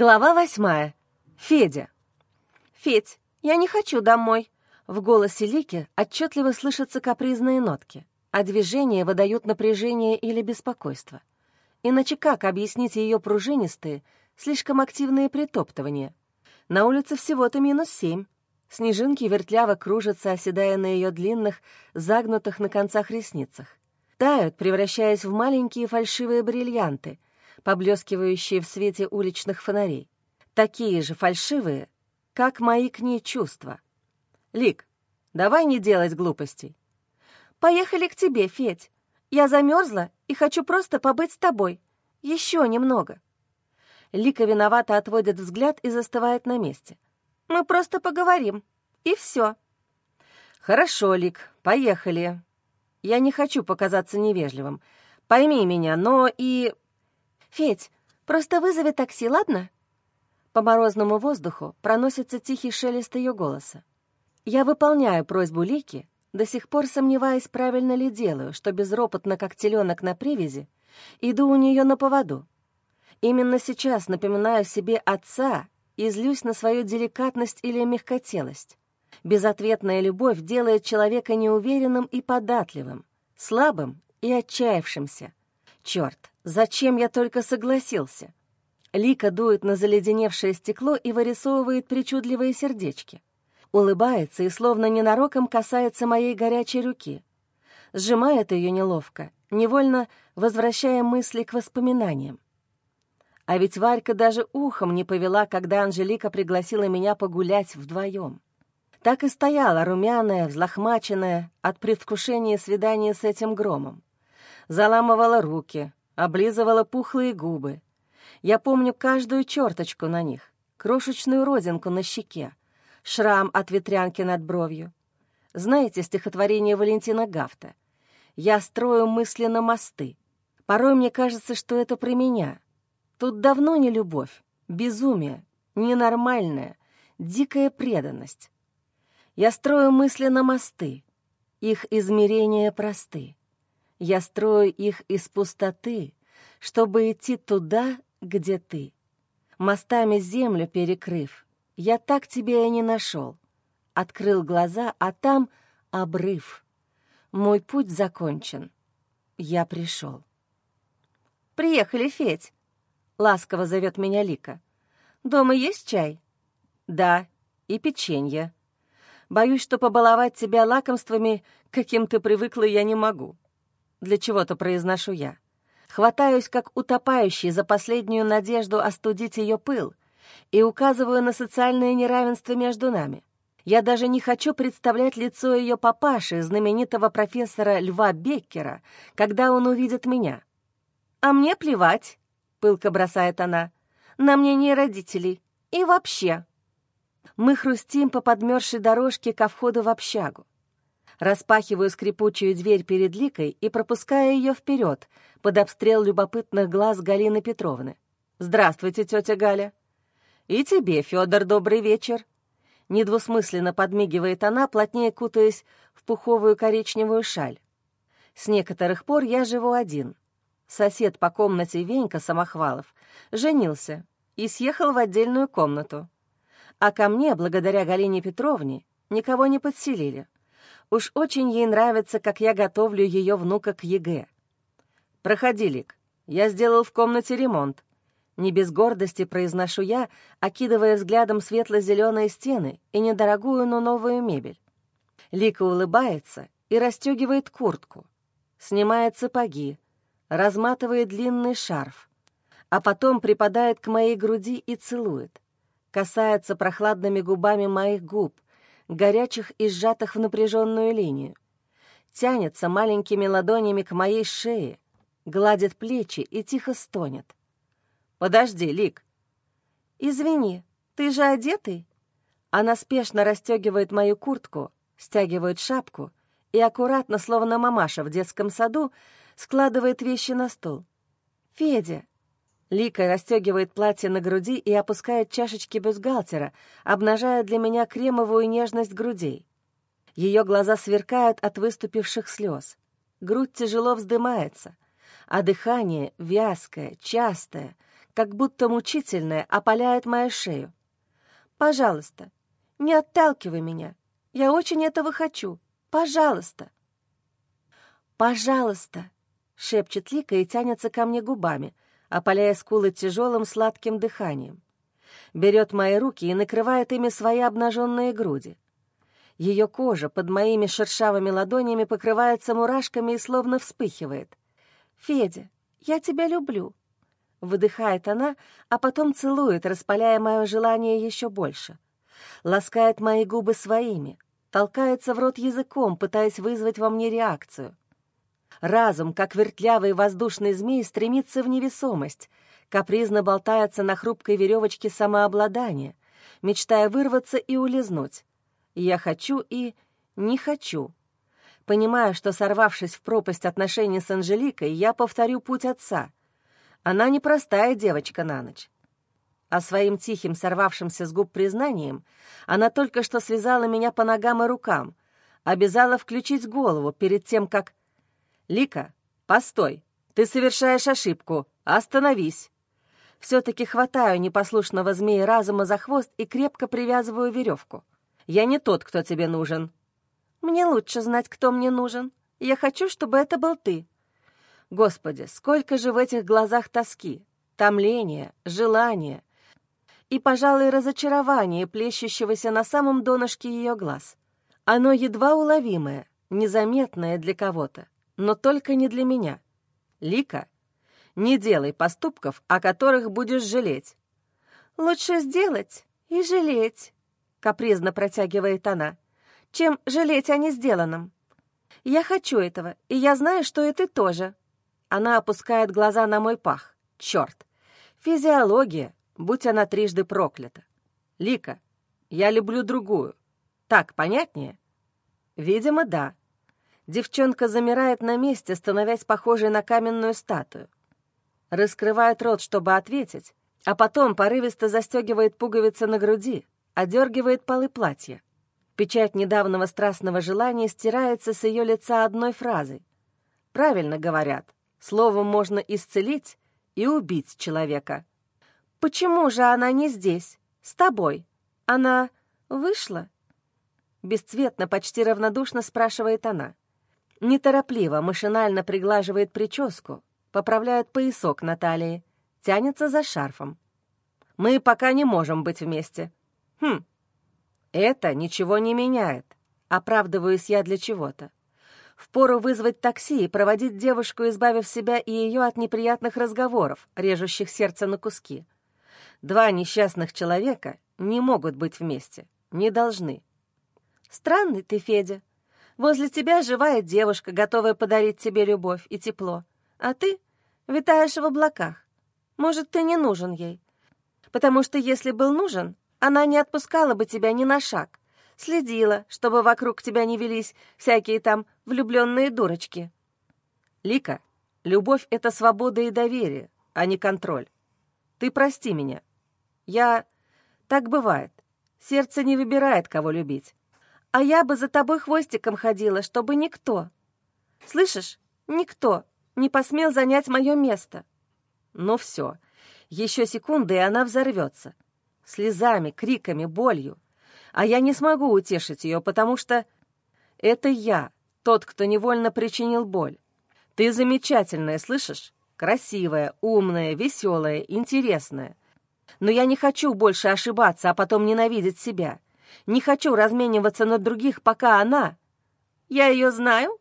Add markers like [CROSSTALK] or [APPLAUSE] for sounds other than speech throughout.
Глава восьмая. Федя. «Федь, я не хочу домой». В голосе Лики отчетливо слышатся капризные нотки, а движения выдают напряжение или беспокойство. Иначе как объяснить ее пружинистые, слишком активные притоптывания? На улице всего-то минус семь. Снежинки вертляво кружатся, оседая на ее длинных, загнутых на концах ресницах. Тают, превращаясь в маленькие фальшивые бриллианты, поблескивающие в свете уличных фонарей. Такие же фальшивые, как мои к ней чувства. Лик, давай не делать глупостей. Поехали к тебе, Федь. Я замерзла и хочу просто побыть с тобой. Еще немного. Лика виновато отводит взгляд и застывает на месте. Мы просто поговорим. И все. Хорошо, Лик, поехали. Я не хочу показаться невежливым. Пойми меня, но и... Федь, просто вызови такси, ладно? По морозному воздуху проносится тихий шелест ее голоса. Я выполняю просьбу Лики, до сих пор сомневаясь, правильно ли делаю, что безропотно, как теленок на привязи, иду у нее на поводу. Именно сейчас напоминаю себе отца и злюсь на свою деликатность или мягкотелость. Безответная любовь делает человека неуверенным и податливым, слабым и отчаявшимся. Черт, зачем я только согласился? Лика дует на заледеневшее стекло и вырисовывает причудливые сердечки. Улыбается и словно ненароком касается моей горячей руки. Сжимает ее неловко, невольно возвращая мысли к воспоминаниям. А ведь Варька даже ухом не повела, когда Анжелика пригласила меня погулять вдвоем. Так и стояла, румяная, взлохмаченная, от предвкушения свидания с этим громом. Заламывала руки, облизывала пухлые губы, я помню каждую черточку на них, крошечную родинку на щеке, шрам от ветрянки над бровью. Знаете стихотворение Валентина Гафта? «Я строю мысленно мосты. Порой мне кажется, что это про меня. Тут давно не любовь, безумие, ненормальная, дикая преданность. Я строю мысленно мосты, их измерения просты. Я строю их из пустоты, чтобы идти туда, где ты. Мостами землю перекрыв, я так тебя и не нашел. Открыл глаза, а там обрыв. Мой путь закончен. Я пришел. «Приехали, Федь!» — ласково зовет меня Лика. «Дома есть чай?» «Да, и печенье. Боюсь, что побаловать тебя лакомствами, каким ты привыкла, я не могу. Для чего-то произношу я. Хватаюсь, как утопающий, за последнюю надежду остудить ее пыл и указываю на социальное неравенство между нами. Я даже не хочу представлять лицо ее папаши, знаменитого профессора Льва Беккера, когда он увидит меня. «А мне плевать», — пылко бросает она, — «на мнение родителей. И вообще». Мы хрустим по подмерзшей дорожке ко входу в общагу. Распахиваю скрипучую дверь перед Ликой и пропускаю ее вперед, под обстрел любопытных глаз Галины Петровны. «Здравствуйте, тетя Галя!» «И тебе, Федор, добрый вечер!» Недвусмысленно подмигивает она, плотнее кутаясь в пуховую коричневую шаль. С некоторых пор я живу один. Сосед по комнате Венька Самохвалов женился и съехал в отдельную комнату. А ко мне, благодаря Галине Петровне, никого не подселили — Уж очень ей нравится, как я готовлю ее внука к ЕГЭ. «Проходи, Лик. Я сделал в комнате ремонт. Не без гордости произношу я, окидывая взглядом светло-зеленые стены и недорогую, но новую мебель. Лика улыбается и расстегивает куртку, снимает сапоги, разматывает длинный шарф, а потом припадает к моей груди и целует, касается прохладными губами моих губ, горячих и сжатых в напряженную линию. Тянется маленькими ладонями к моей шее, гладит плечи и тихо стонет. «Подожди, Лик!» «Извини, ты же одетый?» Она спешно расстегивает мою куртку, стягивает шапку и аккуратно, словно мамаша в детском саду, складывает вещи на стол. «Федя, Лика расстегивает платье на груди и опускает чашечки бюстгальтера, обнажая для меня кремовую нежность грудей. Ее глаза сверкают от выступивших слез. Грудь тяжело вздымается, а дыхание вязкое, частое, как будто мучительное, опаляет мою шею. «Пожалуйста, не отталкивай меня. Я очень этого хочу. Пожалуйста!» «Пожалуйста!» — шепчет Лика и тянется ко мне губами, опаляя скулы тяжелым сладким дыханием. Берет мои руки и накрывает ими свои обнаженные груди. Ее кожа под моими шершавыми ладонями покрывается мурашками и словно вспыхивает. «Федя, я тебя люблю», — выдыхает она, а потом целует, распаляя мое желание еще больше. Ласкает мои губы своими, толкается в рот языком, пытаясь вызвать во мне реакцию. Разум, как вертлявый воздушный змей, стремится в невесомость, капризно болтается на хрупкой веревочке самообладания, мечтая вырваться и улизнуть. Я хочу и не хочу. Понимаю, что, сорвавшись в пропасть отношений с Анжеликой, я повторю путь отца. Она непростая девочка на ночь. А своим тихим, сорвавшимся с губ признанием, она только что связала меня по ногам и рукам, обязала включить голову перед тем, как... «Лика, постой! Ты совершаешь ошибку! Остановись!» Все-таки хватаю непослушного змея разума за хвост и крепко привязываю веревку. Я не тот, кто тебе нужен». «Мне лучше знать, кто мне нужен. Я хочу, чтобы это был ты». Господи, сколько же в этих глазах тоски, томления, желания и, пожалуй, разочарования, плещущегося на самом донышке ее глаз. Оно едва уловимое, незаметное для кого-то, но только не для меня. Лика, не делай поступков, о которых будешь жалеть. Лучше сделать и жалеть. — капризно протягивает она, — «чем жалеть о несделанном. Я хочу этого, и я знаю, что и ты тоже». Она опускает глаза на мой пах. Черт! Физиология, будь она трижды проклята. Лика, я люблю другую. Так понятнее? Видимо, да. Девчонка замирает на месте, становясь похожей на каменную статую. Раскрывает рот, чтобы ответить, а потом порывисто застегивает пуговицы на груди, одергивает полы платья. Печать недавнего страстного желания стирается с ее лица одной фразой. Правильно говорят, словом можно исцелить и убить человека. «Почему же она не здесь, с тобой? Она вышла?» Бесцветно, почти равнодушно спрашивает она. Неторопливо, машинально приглаживает прическу, поправляет поясок на талии, тянется за шарфом. «Мы пока не можем быть вместе», Хм, это ничего не меняет. Оправдываюсь я для чего-то. Впору вызвать такси и проводить девушку, избавив себя и ее от неприятных разговоров, режущих сердце на куски. Два несчастных человека не могут быть вместе, не должны. Странный ты, Федя. Возле тебя живая девушка, готовая подарить тебе любовь и тепло. А ты витаешь в облаках. Может, ты не нужен ей. Потому что если был нужен, она не отпускала бы тебя ни на шаг. Следила, чтобы вокруг тебя не велись всякие там влюбленные дурочки. Лика, любовь — это свобода и доверие, а не контроль. Ты прости меня. Я... Так бывает. Сердце не выбирает, кого любить. А я бы за тобой хвостиком ходила, чтобы никто... Слышишь, никто не посмел занять мое место. Ну все, еще секунды, и она взорвется слезами, криками, болью. А я не смогу утешить ее, потому что это я, тот, кто невольно причинил боль. Ты замечательная, слышишь? Красивая, умная, веселая, интересная. Но я не хочу больше ошибаться, а потом ненавидеть себя. Не хочу размениваться на других, пока она... Я ее знаю?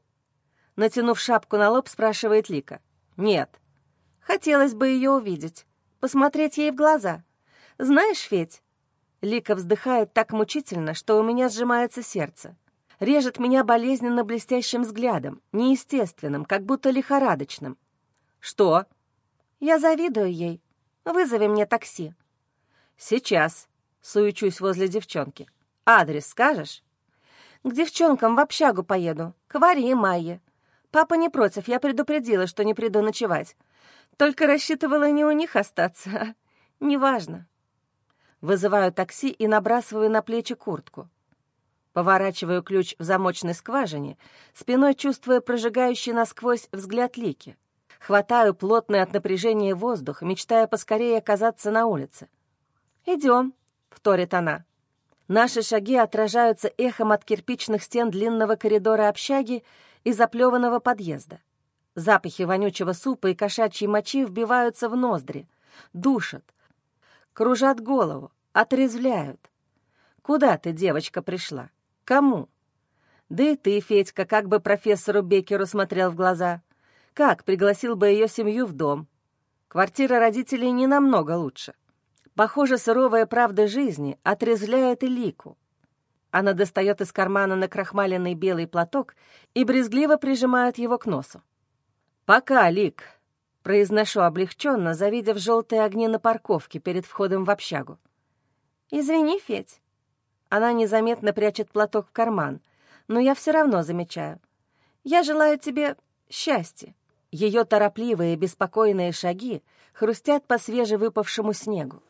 Натянув шапку на лоб, спрашивает Лика. Нет. Хотелось бы ее увидеть, посмотреть ей в глаза. «Знаешь, Федь...» Лика вздыхает так мучительно, что у меня сжимается сердце. Режет меня болезненно блестящим взглядом, неестественным, как будто лихорадочным. «Что?» «Я завидую ей. Вызови мне такси». «Сейчас», — суечусь возле девчонки. «Адрес скажешь?» «К девчонкам в общагу поеду, к Варе и Майе. Папа не против, я предупредила, что не приду ночевать. Только рассчитывала не у них остаться, а [LAUGHS] неважно». Вызываю такси и набрасываю на плечи куртку. Поворачиваю ключ в замочной скважине, спиной чувствуя прожигающий насквозь взгляд Лики. Хватаю плотный от напряжения воздух, мечтая поскорее оказаться на улице. «Идем», — вторит она. Наши шаги отражаются эхом от кирпичных стен длинного коридора общаги и заплеванного подъезда. Запахи вонючего супа и кошачьей мочи вбиваются в ноздри, душат, кружат голову, отрезвляют. Куда ты, девочка, пришла? Кому? Да и ты, Федька, как бы профессору Бекеру смотрел в глаза. Как пригласил бы ее семью в дом? Квартира родителей не намного лучше. Похоже, суровая правда жизни отрезвляет и Лику. Она достает из кармана накрахмаленный белый платок и брезгливо прижимает его к носу. «Пока, Лик», — произношу облегченно, завидев желтые огни на парковке перед входом в общагу. «Извини, Федь». Она незаметно прячет платок в карман, но я все равно замечаю. «Я желаю тебе счастья». Ее торопливые, беспокойные шаги хрустят по свежевыпавшему снегу.